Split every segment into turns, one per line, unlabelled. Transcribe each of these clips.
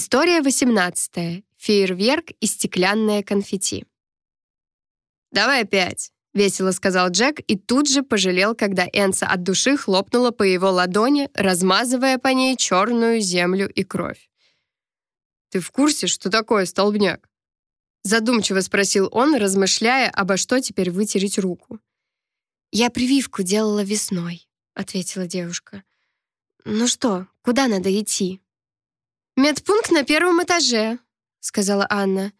История 18. Фейерверк и стеклянное конфетти. «Давай опять», — весело сказал Джек и тут же пожалел, когда Энса от души хлопнула по его ладони, размазывая по ней черную землю и кровь. «Ты в курсе, что такое столбняк?» Задумчиво спросил он, размышляя, обо что теперь вытереть руку.
«Я прививку делала весной», — ответила девушка. «Ну что, куда надо идти?»
«Медпункт на первом этаже», — сказала Анна.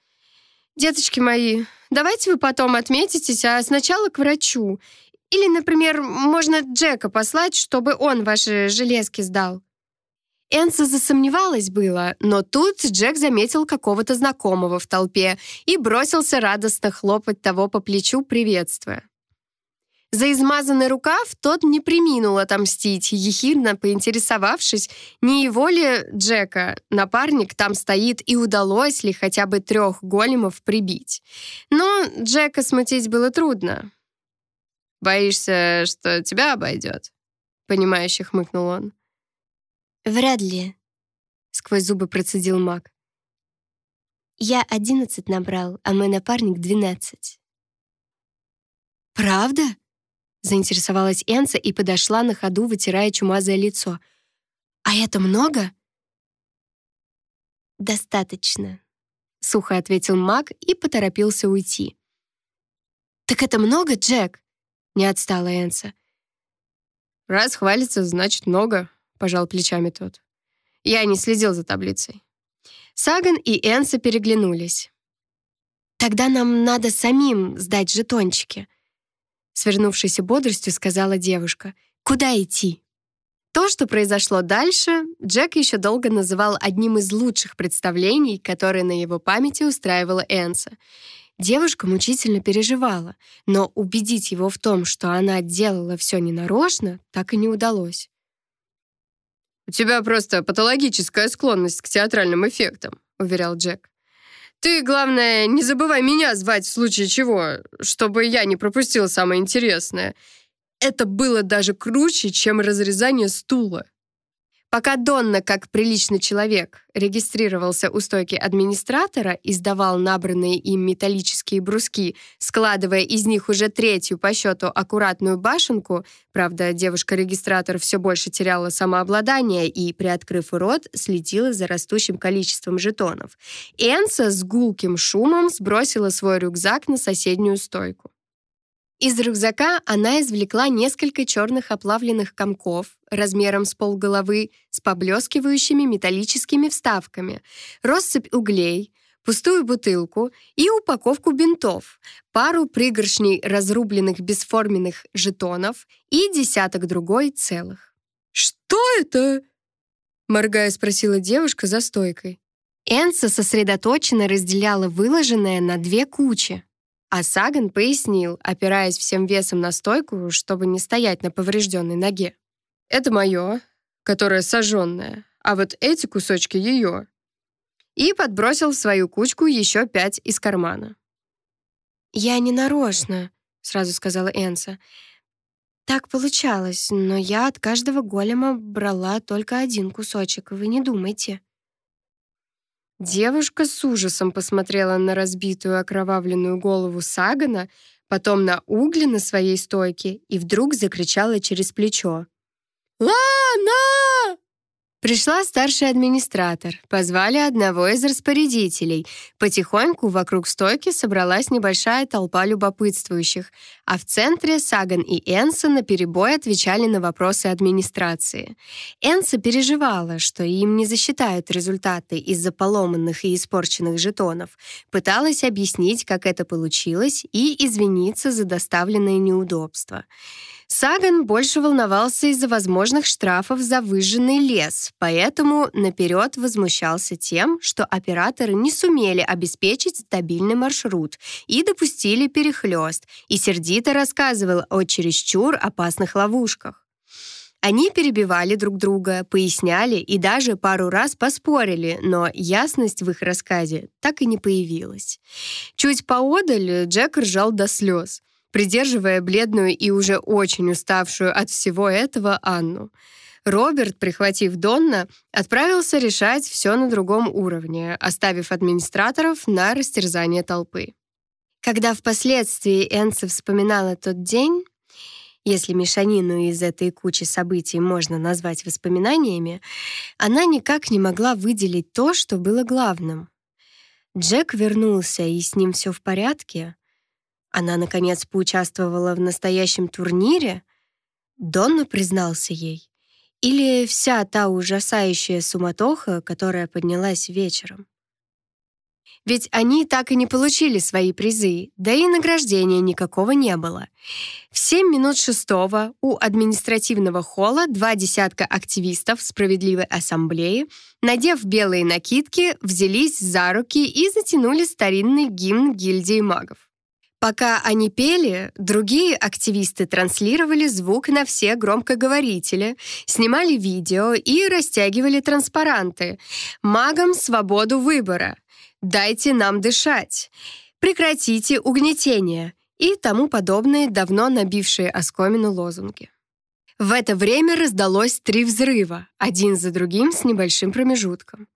«Деточки мои, давайте вы потом отметитесь, а сначала к врачу. Или, например, можно Джека послать, чтобы он ваши железки сдал». Энса засомневалась было, но тут Джек заметил какого-то знакомого в толпе и бросился радостно хлопать того по плечу, приветствуя. За измазанный рукав тот не приминул отомстить, ехидно поинтересовавшись, не его ли Джека напарник там стоит и удалось ли хотя бы трех големов прибить. Но Джека смутить было трудно. «Боишься, что тебя обойдет?» — понимающе хмыкнул он.
«Вряд ли», — сквозь зубы процедил маг. «Я одиннадцать набрал, а мой напарник двенадцать».
«Правда?» Заинтересовалась Энса и подошла на ходу, вытирая чумазое лицо. «А это много?»
«Достаточно», —
сухо ответил маг и поторопился уйти. «Так это много, Джек?» — не отстала Энса. «Раз хвалится, значит, много», — пожал плечами тот. Я не следил за таблицей. Саган и Энса переглянулись.
«Тогда нам надо самим сдать жетончики»,
свернувшейся бодростью сказала девушка. «Куда идти?» То, что произошло дальше, Джек еще долго называл одним из лучших представлений, которые на его памяти устраивала Энса. Девушка мучительно переживала, но убедить его в том, что она делала все ненарочно, так и не удалось. «У тебя просто патологическая склонность к театральным эффектам», — уверял Джек. Ты, главное, не забывай меня звать в случае чего, чтобы я не пропустил самое интересное. Это было даже круче, чем разрезание стула. Пока Донна, как приличный человек, регистрировался у стойки администратора и сдавал набранные им металлические бруски, складывая из них уже третью по счету аккуратную башенку, правда, девушка-регистратор все больше теряла самообладание и, приоткрыв рот, следила за растущим количеством жетонов. Энса с гулким шумом сбросила свой рюкзак на соседнюю стойку. Из рюкзака она извлекла несколько черных оплавленных комков размером с полголовы с поблескивающими металлическими вставками, россыпь углей, пустую бутылку и упаковку бинтов, пару пригоршней разрубленных бесформенных жетонов и десяток другой целых. «Что это?» — моргая спросила девушка за стойкой. Энса сосредоточенно разделяла выложенное на две кучи. А Саган пояснил, опираясь всем весом на стойку, чтобы не стоять на поврежденной ноге. «Это мое, которое сожженное, а вот эти кусочки ее». И подбросил в свою кучку еще пять из кармана.
«Я не нарочно», — сразу сказала Энса. «Так получалось, но я от каждого голема брала только один кусочек, вы не думайте».
Девушка с ужасом посмотрела на разбитую окровавленную голову Сагана, потом на угли на своей стойке и вдруг закричала через плечо. «Лана!» Пришла старший администратор, позвали одного из распорядителей. Потихоньку вокруг стойки собралась небольшая толпа любопытствующих, а в центре Саган и Энса наперебой отвечали на вопросы администрации. Энса переживала, что им не засчитают результаты из-за поломанных и испорченных жетонов, пыталась объяснить, как это получилось, и извиниться за доставленные неудобства. Саган больше волновался из-за возможных штрафов за выжженный лес, поэтому наперед возмущался тем, что операторы не сумели обеспечить стабильный маршрут и допустили перехлёст, и сердито рассказывал о чересчур опасных ловушках. Они перебивали друг друга, поясняли и даже пару раз поспорили, но ясность в их рассказе так и не появилась. Чуть поодаль Джек ржал до слез придерживая бледную и уже очень уставшую от всего этого Анну. Роберт, прихватив Донна, отправился решать все на другом уровне, оставив администраторов на растерзание толпы. Когда впоследствии Энса вспоминала тот день, если мешанину из этой кучи событий можно назвать воспоминаниями, она никак не могла выделить то, что было главным. Джек вернулся, и с ним все в порядке. Она, наконец, поучаствовала в настоящем турнире. Донна признался ей. Или вся та ужасающая суматоха, которая поднялась вечером. Ведь они так и не получили свои призы, да и награждения никакого не было. В 7 минут шестого у административного холла два десятка активистов Справедливой ассамблеи, надев белые накидки, взялись за руки и затянули старинный гимн гильдии магов. Пока они пели, другие активисты транслировали звук на все громкоговорители, снимали видео и растягивали транспаранты «Магам свободу выбора», «Дайте нам дышать», «Прекратите угнетение» и тому подобные давно набившие оскомину лозунги. В это время раздалось три взрыва, один за другим с небольшим промежутком.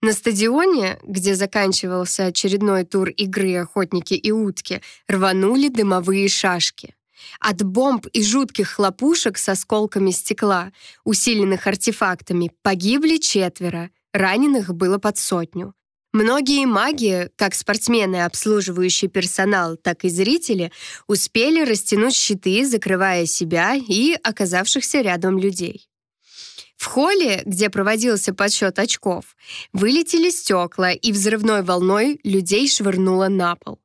На стадионе, где заканчивался очередной тур игры «Охотники и утки», рванули дымовые шашки. От бомб и жутких хлопушек с осколками стекла, усиленных артефактами, погибли четверо, раненых было под сотню. Многие маги, как спортсмены, обслуживающий персонал, так и зрители, успели растянуть щиты, закрывая себя и оказавшихся рядом людей. В холле, где проводился подсчет очков, вылетели стекла и взрывной волной людей швырнуло на пол.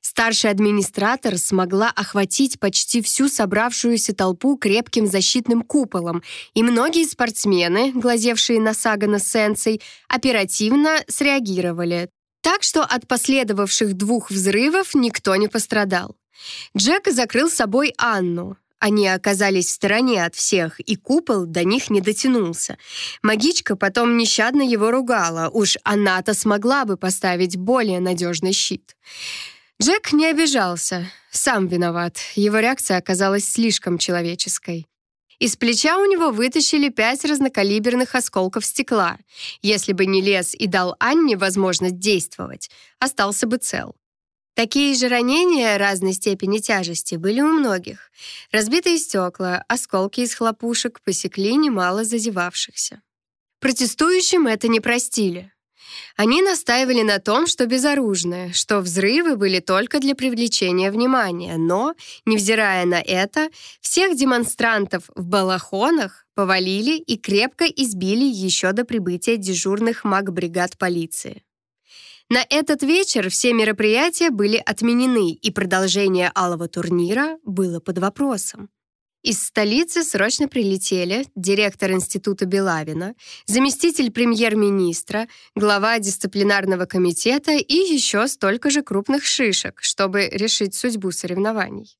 Старший администратор смогла охватить почти всю собравшуюся толпу крепким защитным куполом, и многие спортсмены, глазевшие на Сагана Сенсей, оперативно среагировали. Так что от последовавших двух взрывов никто не пострадал. Джек закрыл собой Анну. Они оказались в стороне от всех, и купол до них не дотянулся. Магичка потом нещадно его ругала, уж она-то смогла бы поставить более надежный щит. Джек не обижался. Сам виноват. Его реакция оказалась слишком человеческой. Из плеча у него вытащили пять разнокалиберных осколков стекла. Если бы не лес и дал Анне возможность действовать, остался бы цел. Такие же ранения разной степени тяжести были у многих. Разбитые стекла, осколки из хлопушек посекли немало зазевавшихся. Протестующим это не простили. Они настаивали на том, что безоружные, что взрывы были только для привлечения внимания, но, невзирая на это, всех демонстрантов в балахонах повалили и крепко избили еще до прибытия дежурных маг-бригад полиции. На этот вечер все мероприятия были отменены, и продолжение алого турнира было под вопросом. Из столицы срочно прилетели директор института Белавина, заместитель премьер-министра, глава дисциплинарного комитета и еще столько же крупных шишек, чтобы решить судьбу соревнований.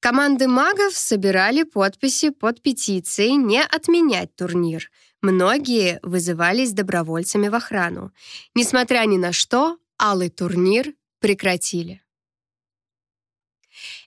Команды магов собирали подписи под петицией не отменять турнир. Многие вызывались добровольцами в охрану. Несмотря ни на что, алый турнир прекратили.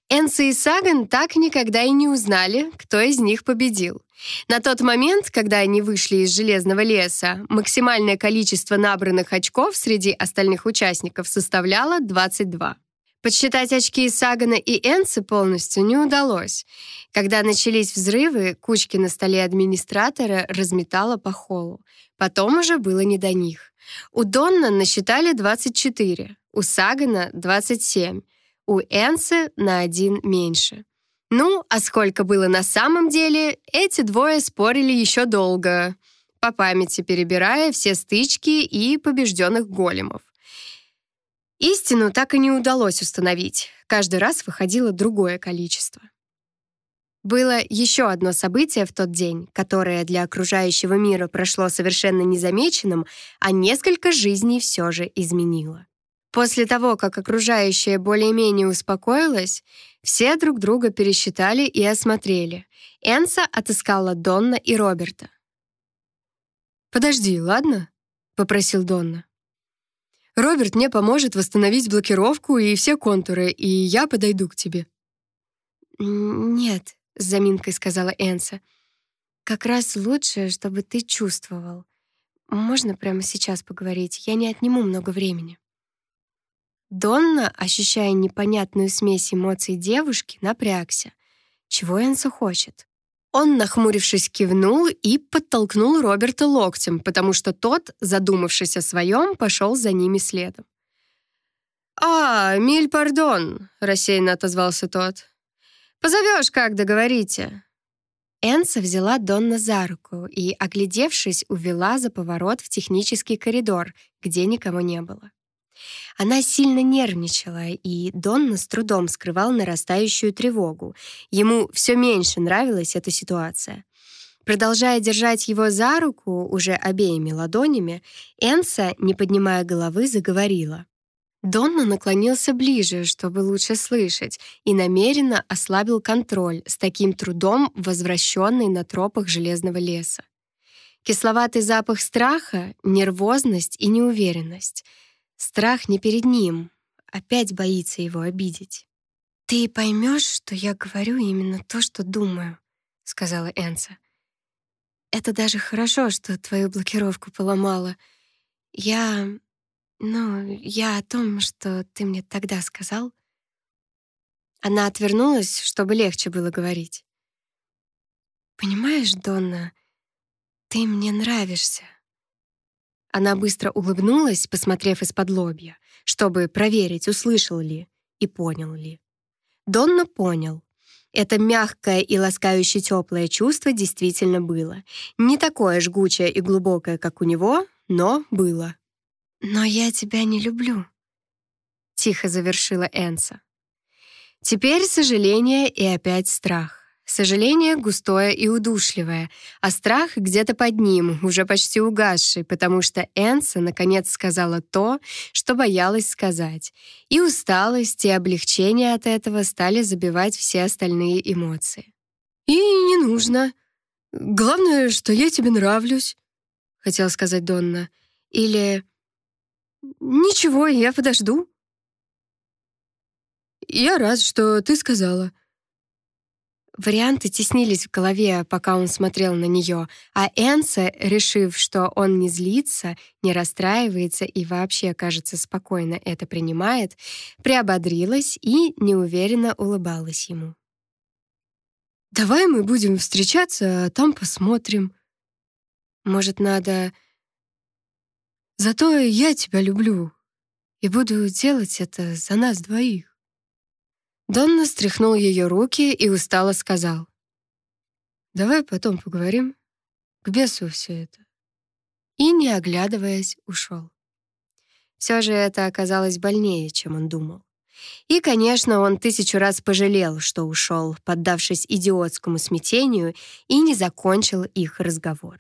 Энса и Саган так никогда и не узнали, кто из них победил. На тот момент, когда они вышли из Железного леса, максимальное количество набранных очков среди остальных участников составляло 22. Подсчитать очки Сагана и Энсы полностью не удалось. Когда начались взрывы, кучки на столе администратора разметало по холлу. Потом уже было не до них. У Донна насчитали 24, у Сагана — 27, у Энсы на один меньше. Ну, а сколько было на самом деле, эти двое спорили еще долго, по памяти перебирая все стычки и побежденных големов. Истину так и не удалось установить. Каждый раз выходило другое количество. Было еще одно событие в тот день, которое для окружающего мира прошло совершенно незамеченным, а несколько жизней все же изменило. После того, как окружающее более-менее успокоилось, все друг друга пересчитали и осмотрели. Энса отыскала Донна и Роберта.
«Подожди, ладно?» — попросил Донна. «Роберт мне поможет восстановить блокировку и все контуры, и я подойду к тебе».
«Нет», — с заминкой сказала Энса. как раз лучше, чтобы ты чувствовал. Можно прямо сейчас поговорить? Я не отниму много времени. Донна, ощущая непонятную смесь эмоций девушки, напрягся. Чего Энса хочет? Он, нахмурившись, кивнул и подтолкнул Роберта локтем, потому что тот, задумавшись о своем, пошел за ними следом.
«А, миль пардон», — рассеянно отозвался тот. «Позовешь, как договорите».
Энса взяла Донна за руку и, оглядевшись, увела за поворот в технический коридор, где никого не было. Она сильно нервничала, и Донна с трудом скрывал нарастающую тревогу. Ему все меньше нравилась эта ситуация. Продолжая держать его за руку уже обеими ладонями, Энса, не поднимая головы, заговорила. Донна наклонился ближе, чтобы лучше слышать, и намеренно ослабил контроль, с таким трудом возвращенный на тропах железного леса. Кисловатый запах страха, нервозность и неуверенность — Страх не перед ним, опять боится его обидеть. «Ты поймешь, что я говорю именно то, что думаю», — сказала Энса. «Это даже хорошо, что твою блокировку поломала. Я... ну, я о том, что ты мне тогда сказал». Она отвернулась, чтобы легче было говорить. «Понимаешь, Донна, ты мне нравишься». Она быстро улыбнулась, посмотрев из-под лобья, чтобы проверить, услышал ли и понял ли. Донна понял. Это мягкое и ласкающее теплое чувство действительно было. Не такое жгучее и глубокое, как у него, но было. «Но я тебя не люблю», — тихо завершила Энса. Теперь сожаление и опять страх. Сожаление густое и удушливое, а страх где-то под ним, уже почти угасший, потому что Энса наконец сказала то, что боялась сказать. И усталость, и облегчение от этого стали забивать все остальные эмоции.
«И не нужно. Главное, что я тебе нравлюсь», — хотела сказать Донна. Или «Ничего, я подожду». «Я рад, что ты сказала»,
Варианты теснились в голове, пока он смотрел на нее, а Энса, решив, что он не злится, не расстраивается и вообще, кажется, спокойно это принимает, приободрилась и неуверенно улыбалась ему.
«Давай мы будем встречаться, а там посмотрим.
Может, надо...»
«Зато я тебя люблю и буду делать это за нас двоих».
Донна стряхнул ее руки и устало сказал.
«Давай потом поговорим. К бесу все это».
И, не оглядываясь, ушел. Все же это оказалось больнее, чем он думал. И, конечно, он тысячу раз пожалел, что ушел, поддавшись идиотскому смятению, и не закончил их разговор.